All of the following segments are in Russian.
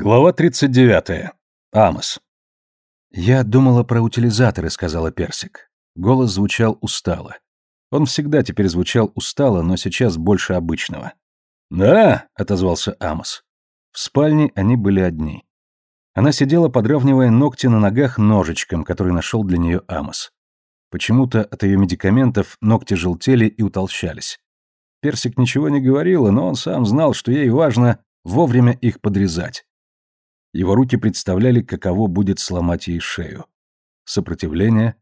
Глава 39. Амос. «Я думала про утилизаторы», — сказала Персик. Голос звучал устало. Он всегда теперь звучал устало, но сейчас больше обычного. «Да», — отозвался Амос. В спальне они были одни. Она сидела, подравнивая ногти на ногах ножичком, который нашел для нее Амос. Почему-то от ее медикаментов ногти желтели и утолщались. Персик ничего не говорила, но он сам знал, что ей важно вовремя их подрезать. Его руки представляли, каково будет сломать ей шею. Сопротивление,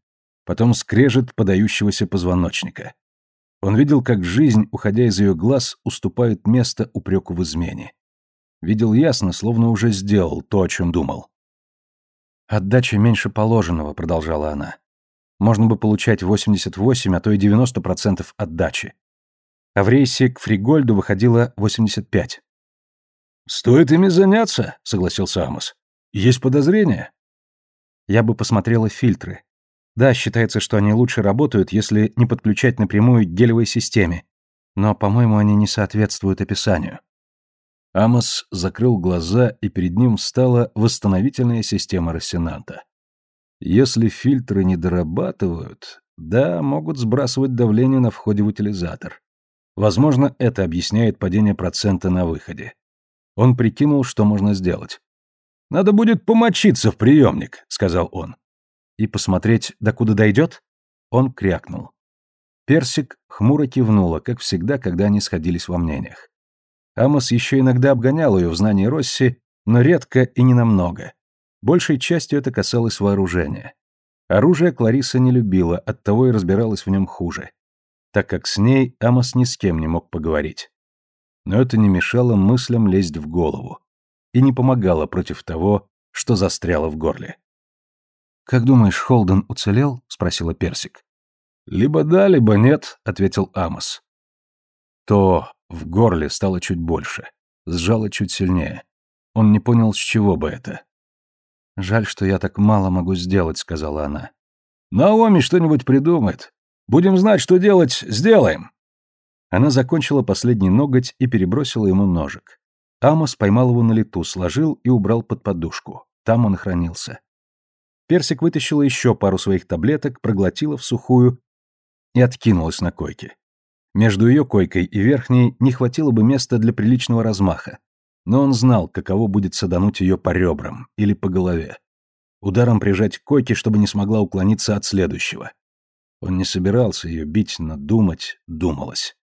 потом скрежет подающегося позвоночника. Он видел, как жизнь, уходя из ее глаз, уступает место упреку в измене. Видел ясно, словно уже сделал то, о чем думал. «Отдача меньше положенного», — продолжала она. «Можно бы получать 88, а то и 90% отдачи. А в рейсе к Фригольду выходило 85. «Стоит ими заняться», — согласился Амос. «Есть подозрения?» Я бы посмотрела фильтры. Да, считается, что они лучше работают, если не подключать напрямую к гелевой системе. Но, по-моему, они не соответствуют описанию. Амос закрыл глаза, и перед ним встала восстановительная система Рассенанта. Если фильтры не дорабатывают, да, могут сбрасывать давление на входе в утилизатор. Возможно, это объясняет падение процента на выходе. Он прикинул, что можно сделать. «Надо будет помочиться в приемник», — сказал он. «И посмотреть, докуда дойдет?» Он крякнул. Персик хмуро кивнула, как всегда, когда они сходились во мнениях. Амос еще иногда обгонял ее в знании Росси, но редко и ненамного. Большей частью это касалось вооружения. Оружие Клариса не любила, оттого и разбиралась в нем хуже, так как с ней Амос ни с кем не мог поговорить но это не мешало мыслям лезть в голову и не помогало против того, что застряло в горле. «Как думаешь, Холден уцелел?» — спросила Персик. «Либо да, либо нет», — ответил Амос. То в горле стало чуть больше, сжало чуть сильнее. Он не понял, с чего бы это. «Жаль, что я так мало могу сделать», — сказала она. «Наоми что-нибудь придумает. Будем знать, что делать, сделаем». Она закончила последний ноготь и перебросила ему ножик. Амос поймал его на лету, сложил и убрал под подушку. Там он хранился. Персик вытащила еще пару своих таблеток, проглотила в сухую и откинулась на койке. Между ее койкой и верхней не хватило бы места для приличного размаха, но он знал, каково будет садануть ее по ребрам или по голове. Ударом прижать к койке, чтобы не смогла уклониться от следующего. Он не собирался ее бить, но думать думалось.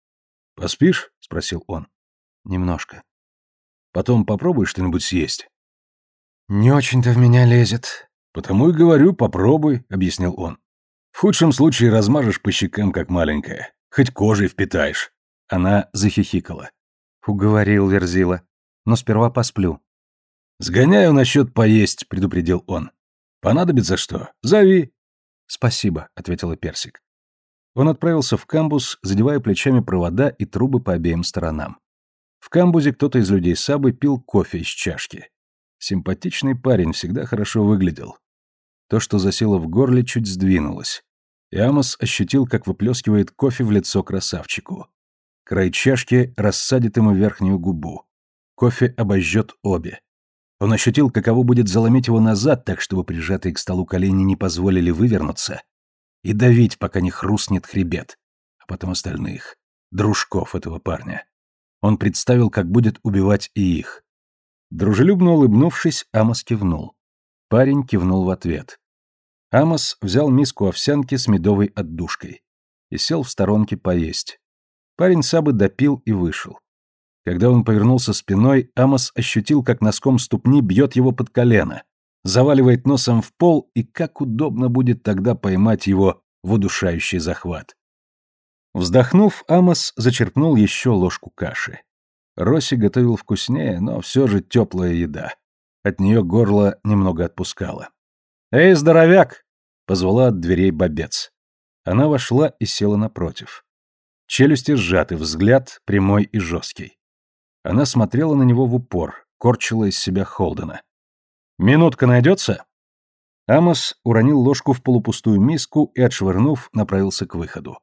«Поспишь?» — спросил он. «Немножко». «Потом попробуй что-нибудь съесть». «Не очень-то в меня лезет». «Потому и говорю, попробуй», — объяснил он. «В худшем случае размажешь по щекам, как маленькая. Хоть кожей впитаешь». Она захихикала. Уговорил Верзила. «Но сперва посплю». «Сгоняю насчет поесть», — предупредил он. «Понадобится что? Зови». «Спасибо», — ответила Персик. Он отправился в камбуз, задевая плечами провода и трубы по обеим сторонам. В камбузе кто-то из людей Сабы пил кофе из чашки. Симпатичный парень, всегда хорошо выглядел. То, что засело в горле, чуть сдвинулось. И Амос ощутил, как выплескивает кофе в лицо красавчику. Край чашки рассадит ему верхнюю губу. Кофе обожжет обе. Он ощутил, каково будет заломить его назад, так чтобы прижатые к столу колени не позволили вывернуться, и давить, пока не хрустнет хребет, а потом остальных, дружков этого парня. Он представил, как будет убивать и их. Дружелюбно улыбнувшись, Амос кивнул. Парень кивнул в ответ. Амос взял миску овсянки с медовой отдушкой и сел в сторонке поесть. Парень Сабы допил и вышел. Когда он повернулся спиной, Амос ощутил, как носком ступни бьет его под колено, заваливает носом в пол, и как удобно будет тогда поймать его в удушающий захват. Вздохнув, Амос зачерпнул еще ложку каши. Росси готовил вкуснее, но все же теплая еда. От нее горло немного отпускало. «Эй, здоровяк!» — позвала от дверей бобец. Она вошла и села напротив. Челюсти сжаты, взгляд прямой и жесткий. Она смотрела на него в упор, корчила из себя Холдена. «Минутка найдется?» Амос уронил ложку в полупустую миску и, отшвырнув, направился к выходу.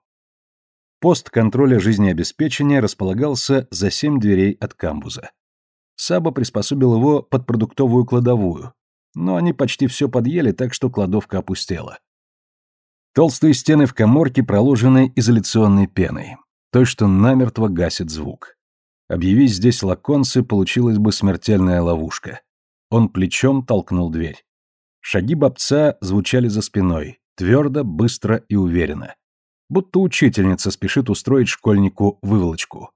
Пост контроля жизнеобеспечения располагался за семь дверей от камбуза. Саба приспособил его под продуктовую кладовую, но они почти все подъели, так что кладовка опустела. Толстые стены в коморке проложены изоляционной пеной, той, что намертво гасит звук. Объявись здесь лаконцы, получилась бы смертельная ловушка. Он плечом толкнул дверь. Шаги бобца звучали за спиной, твердо, быстро и уверенно. Будто учительница спешит устроить школьнику выволочку.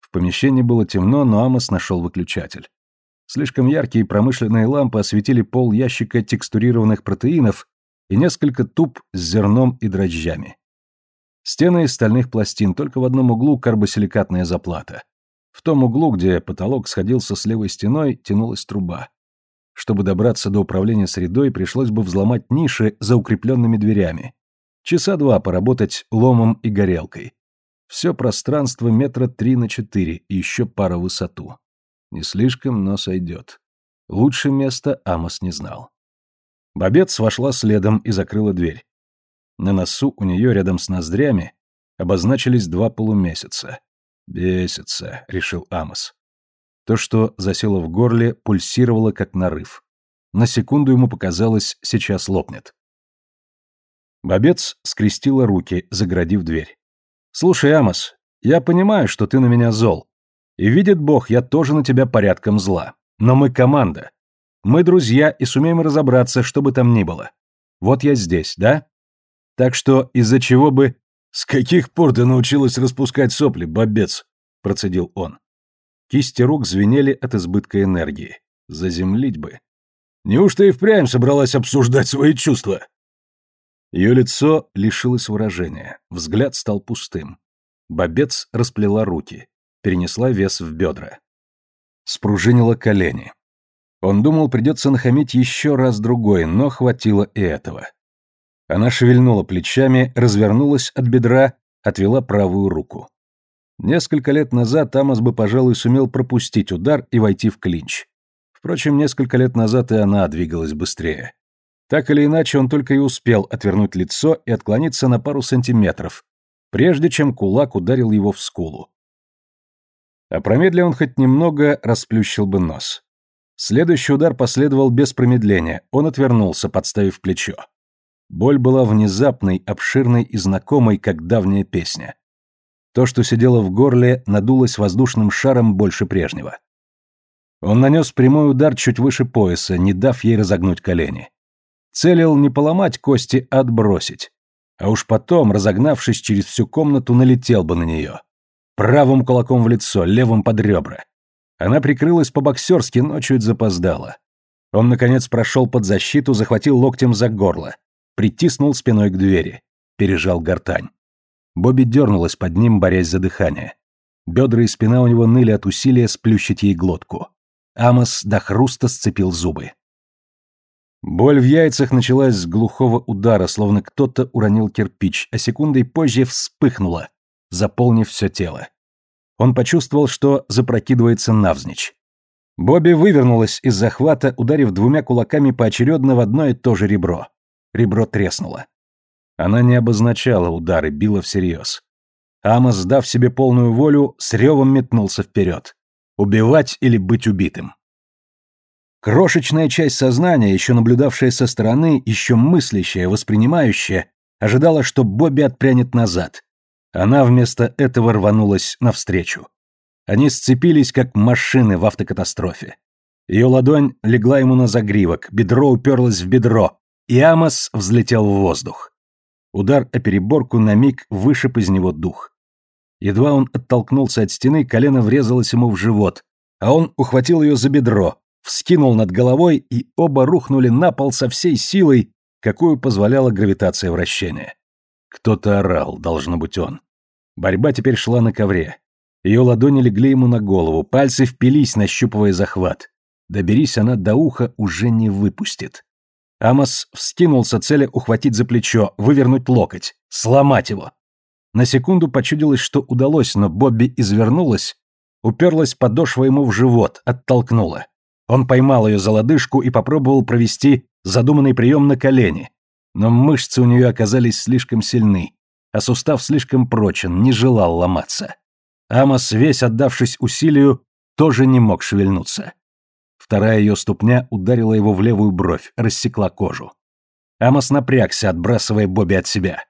В помещении было темно, но Амос нашел выключатель. Слишком яркие промышленные лампы осветили пол ящика текстурированных протеинов и несколько туб с зерном и дрожжами. Стены из стальных пластин, только в одном углу карбосиликатная заплата. В том углу, где потолок сходился с левой стеной, тянулась труба. Чтобы добраться до управления средой, пришлось бы взломать ниши за укрепленными дверями. Часа два поработать ломом и горелкой. Все пространство метра три на четыре и еще пара высоту. Не слишком, но сойдет. Лучше места Амос не знал. Бобец вошла следом и закрыла дверь. На носу у нее рядом с ноздрями обозначились два полумесяца. «Бесится», — решил Амос. То, что засело в горле, пульсировало, как нарыв. На секунду ему показалось, сейчас лопнет. Бобец скрестила руки, заградив дверь. «Слушай, Амос, я понимаю, что ты на меня зол. И видит Бог, я тоже на тебя порядком зла. Но мы команда. Мы друзья и сумеем разобраться, что бы там ни было. Вот я здесь, да? Так что из-за чего бы «С каких пор ты научилась распускать сопли, бобец?» – процедил он. Кисти рук звенели от избытка энергии. Заземлить бы. «Неужто и впрямь собралась обсуждать свои чувства?» Ее лицо лишилось выражения, взгляд стал пустым. Бобец расплела руки, перенесла вес в бедра. Спружинила колени. Он думал, придется нахамить еще раз другой, но хватило и этого. Она шевельнула плечами, развернулась от бедра, отвела правую руку. Несколько лет назад Тамас бы, пожалуй, сумел пропустить удар и войти в клинч. Впрочем, несколько лет назад и она двигалась быстрее. Так или иначе, он только и успел отвернуть лицо и отклониться на пару сантиметров, прежде чем кулак ударил его в скулу. А промедля он хоть немного, расплющил бы нос. Следующий удар последовал без промедления, он отвернулся, подставив плечо. Боль была внезапной, обширной и знакомой, как давняя песня. То, что сидело в горле, надулось воздушным шаром больше прежнего. Он нанес прямой удар чуть выше пояса, не дав ей разогнуть колени. Целил не поломать кости, а отбросить. А уж потом, разогнавшись через всю комнату, налетел бы на нее. Правым кулаком в лицо, левым под ребра. Она прикрылась по-боксерски, но чуть запоздала. Он, наконец, прошел под защиту, захватил локтем за горло притиснул спиной к двери, пережал гортань. Бобби дернулась под ним, борясь за дыхание. Бедра и спина у него ныли от усилия сплющить ей глотку. Амос до хруста сцепил зубы. Боль в яйцах началась с глухого удара, словно кто-то уронил кирпич, а секундой позже вспыхнула, заполнив все тело. Он почувствовал, что запрокидывается навзничь. Бобби вывернулась из захвата, ударив двумя кулаками поочередно в одно и то же ребро. Ребро треснуло. Она не обозначала удары, била всерьез. Амос, сдав себе полную волю, с ревом метнулся вперед. Убивать или быть убитым. Крошечная часть сознания, еще наблюдавшая со стороны, еще мыслящая, воспринимающая, ожидала, что Бобби отпрянет назад. Она вместо этого рванулась навстречу. Они сцепились, как машины в автокатастрофе. Ее ладонь легла ему на загривок, бедро уперлось в бедро, и Амос взлетел в воздух. Удар о переборку на миг вышиб из него дух. Едва он оттолкнулся от стены, колено врезалось ему в живот, а он ухватил ее за бедро, вскинул над головой, и оба рухнули на пол со всей силой, какую позволяла гравитация вращения. Кто-то орал, должно быть он. Борьба теперь шла на ковре. Ее ладони легли ему на голову, пальцы впились, нащупывая захват. Доберись она до уха, уже не выпустит. Амос вскинулся, целя ухватить за плечо, вывернуть локоть, сломать его. На секунду почудилось, что удалось, но Бобби извернулась, уперлась подошва ему в живот, оттолкнула. Он поймал ее за лодыжку и попробовал провести задуманный прием на колени. Но мышцы у нее оказались слишком сильны, а сустав слишком прочен, не желал ломаться. Амос, весь отдавшись усилию, тоже не мог шевельнуться. Вторая ее ступня ударила его в левую бровь, рассекла кожу. Амос напрягся, отбрасывая Бобби от себя.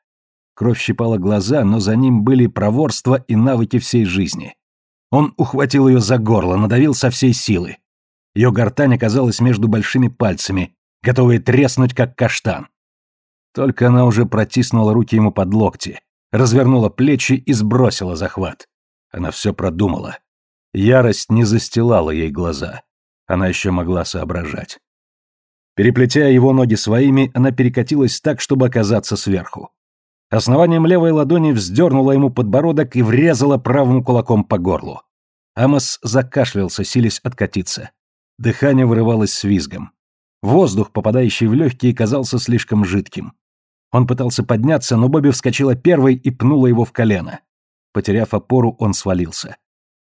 Кровь щипала глаза, но за ним были проворство и навыки всей жизни. Он ухватил ее за горло, надавил со всей силы. Ее гортань оказалась между большими пальцами, готовые треснуть, как каштан. Только она уже протиснула руки ему под локти, развернула плечи и сбросила захват. Она все продумала. Ярость не застилала ей глаза. Она еще могла соображать. Переплетя его ноги своими, она перекатилась так, чтобы оказаться сверху. Основанием левой ладони вздернула ему подбородок и врезала правым кулаком по горлу. Амос закашлялся, силясь откатиться. Дыхание вырывалось с визгом. Воздух, попадающий в легкие, казался слишком жидким. Он пытался подняться, но Бобби вскочила первой и пнула его в колено. Потеряв опору, он свалился.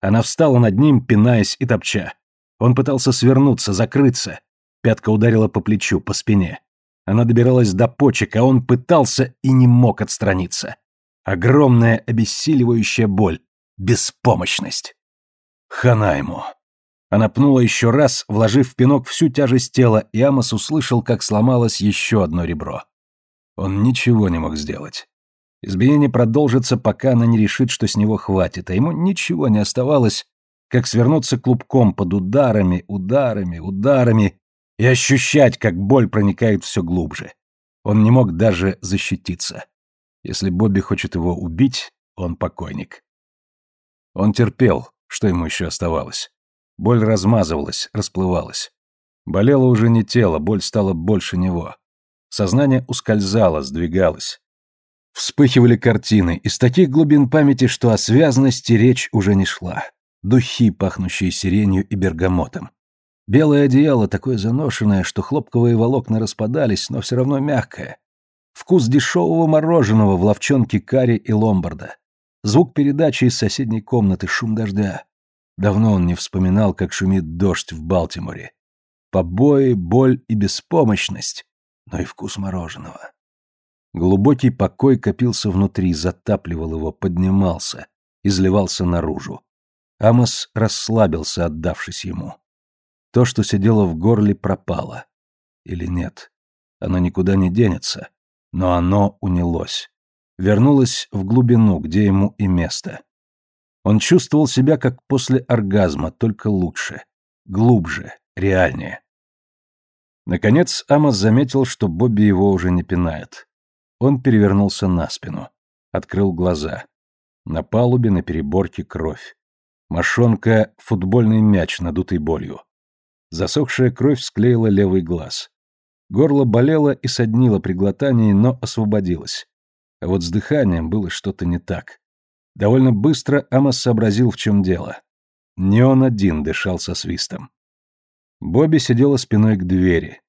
Она встала над ним, пинаясь и топча. Он пытался свернуться, закрыться. Пятка ударила по плечу, по спине. Она добиралась до почек, а он пытался и не мог отстраниться. Огромная обессиливающая боль, беспомощность. Хана ему. Она пнула еще раз, вложив в пинок всю тяжесть тела, и Амос услышал, как сломалось еще одно ребро. Он ничего не мог сделать. Избиение продолжится, пока она не решит, что с него хватит, а ему ничего не оставалось, как свернуться клубком под ударами, ударами, ударами и ощущать, как боль проникает все глубже. Он не мог даже защититься. Если Бобби хочет его убить, он покойник. Он терпел, что ему еще оставалось. Боль размазывалась, расплывалась. Болело уже не тело, боль стала больше него. Сознание ускользало, сдвигалось. Вспыхивали картины, из таких глубин памяти, что о связности речь уже не шла. Духи, пахнущие сиренью и бергамотом. Белое одеяло такое заношенное, что хлопковые волокна распадались, но все равно мягкое. Вкус дешевого мороженого в ловчонке Карри и Ломбарда. Звук передачи из соседней комнаты, шум дождя. Давно он не вспоминал, как шумит дождь в Балтиморе. Побои, боль и беспомощность но и вкус мороженого. Глубокий покой копился внутри, затапливал его, поднимался, изливался наружу. Амос расслабился, отдавшись ему. То, что сидело в горле, пропало. Или нет? Оно никуда не денется, но оно унялось. Вернулось в глубину, где ему и место. Он чувствовал себя как после оргазма, только лучше, глубже, реальнее. Наконец Амос заметил, что Бобби его уже не пинает. Он перевернулся на спину. Открыл глаза. На палубе на переборке кровь. Мошонка — футбольный мяч, надутый болью. Засохшая кровь склеила левый глаз. Горло болело и соднило при глотании, но освободилось. А вот с дыханием было что-то не так. Довольно быстро Амос сообразил, в чем дело. Не он один дышал со свистом. Бобби сидела спиной к двери.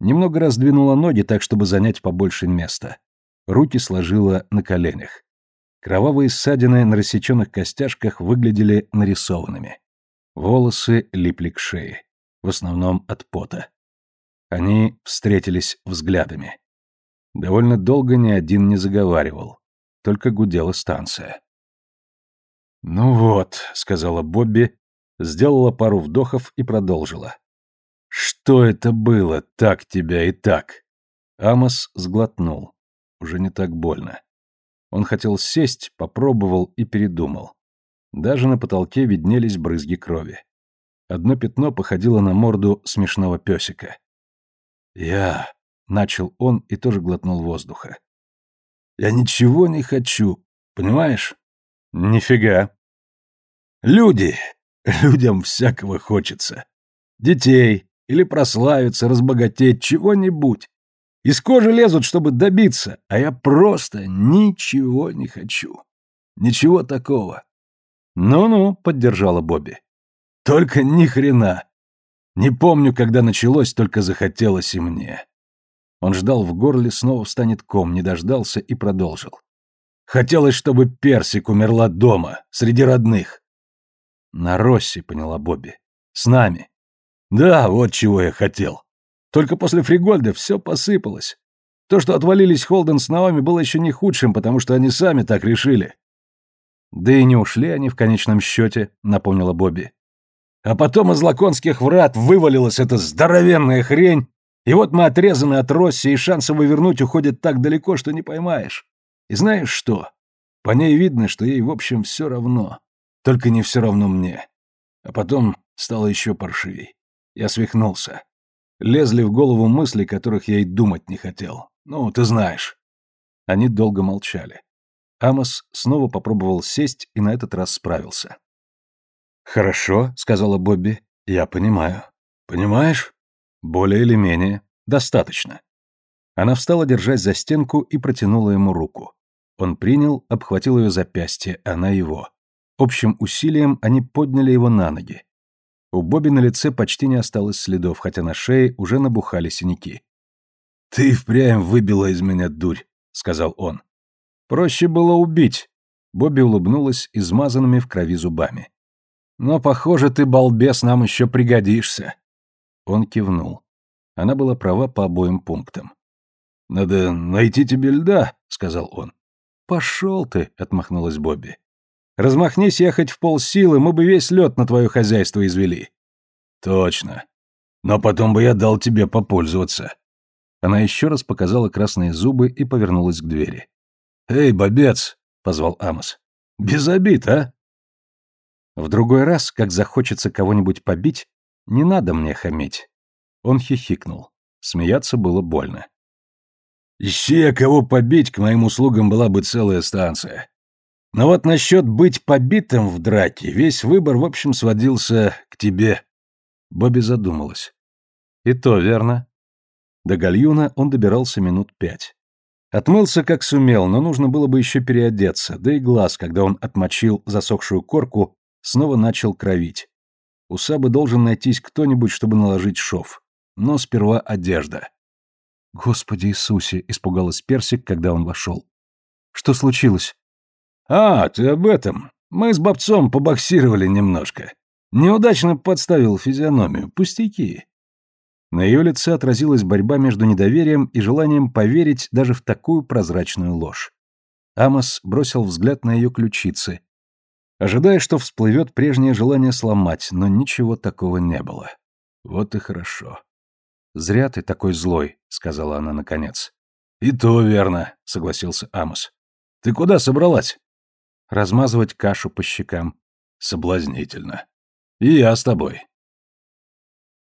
Немного раздвинула ноги так, чтобы занять побольше места. Руки сложила на коленях. Кровавые ссадины на рассеченных костяшках выглядели нарисованными. Волосы липли к шее, в основном от пота. Они встретились взглядами. Довольно долго ни один не заговаривал, только гудела станция. «Ну вот», — сказала Бобби, сделала пару вдохов и продолжила. «Что это было, так тебя и так?» Амос сглотнул. Уже не так больно. Он хотел сесть, попробовал и передумал. Даже на потолке виднелись брызги крови. Одно пятно походило на морду смешного песика. «Я...» — начал он и тоже глотнул воздуха. «Я ничего не хочу, понимаешь?» «Нифига». «Люди! Людям всякого хочется. Детей, или прославиться, разбогатеть, чего-нибудь. Из кожи лезут, чтобы добиться, а я просто ничего не хочу. Ничего такого. Ну-ну, поддержала Бобби. Только ни хрена. Не помню, когда началось, только захотелось и мне. Он ждал в горле, снова встанет ком, не дождался и продолжил. Хотелось, чтобы Персик умерла дома, среди родных. На Росси, поняла Бобби. С нами. Да, вот чего я хотел. Только после Фригольда все посыпалось. То, что отвалились Холден с Наоми, было еще не худшим, потому что они сами так решили. Да и не ушли они в конечном счете, напомнила Бобби. А потом из лаконских врат вывалилась эта здоровенная хрень, и вот мы отрезаны от Росси, и шансы вывернуть уходят так далеко, что не поймаешь. И знаешь что? По ней видно, что ей, в общем, все равно. Только не все равно мне. А потом стало еще паршивей. Я свихнулся. Лезли в голову мысли, которых я и думать не хотел. Ну, ты знаешь. Они долго молчали. Амос снова попробовал сесть и на этот раз справился. «Хорошо», — сказала Бобби, — «я понимаю». «Понимаешь?» «Более или менее. Достаточно». Она встала, держась за стенку, и протянула ему руку. Он принял, обхватил ее запястье, она его. Общим усилием они подняли его на ноги. У Бобби на лице почти не осталось следов, хотя на шее уже набухали синяки. «Ты впрямь выбила из меня дурь», — сказал он. «Проще было убить», — Бобби улыбнулась измазанными в крови зубами. «Но, похоже, ты, балбес, нам еще пригодишься». Он кивнул. Она была права по обоим пунктам. «Надо найти тебе льда», — сказал он. «Пошел ты», — отмахнулась Бобби. «Размахнись ехать в полсилы, мы бы весь лед на твое хозяйство извели». «Точно. Но потом бы я дал тебе попользоваться». Она еще раз показала красные зубы и повернулась к двери. «Эй, бобец!» — позвал Амос. «Без обид, а?» В другой раз, как захочется кого-нибудь побить, не надо мне хамить. Он хихикнул. Смеяться было больно. Ищи я кого побить, к моим услугам была бы целая станция. Но вот насчет быть побитым в драке, весь выбор, в общем, сводился к тебе. Бобби задумалась. И то верно. До гальюна он добирался минут пять. Отмылся как сумел, но нужно было бы еще переодеться, да и глаз, когда он отмочил засохшую корку, снова начал кровить. У Сабы должен найтись кто-нибудь, чтобы наложить шов. Но сперва одежда. «Господи Иисусе!» — испугалась Персик, когда он вошел. «Что случилось?» «А, ты об этом. Мы с бобцом побоксировали немножко. Неудачно подставил физиономию. Пустяки». На ее лице отразилась борьба между недоверием и желанием поверить даже в такую прозрачную ложь. Амос бросил взгляд на ее ключицы, ожидая, что всплывет прежнее желание сломать, но ничего такого не было. Вот и хорошо. «Зря ты такой злой», — сказала она наконец. «И то верно», — согласился Амос. «Ты куда собралась?» «Размазывать кашу по щекам». «Соблазнительно. И я с тобой».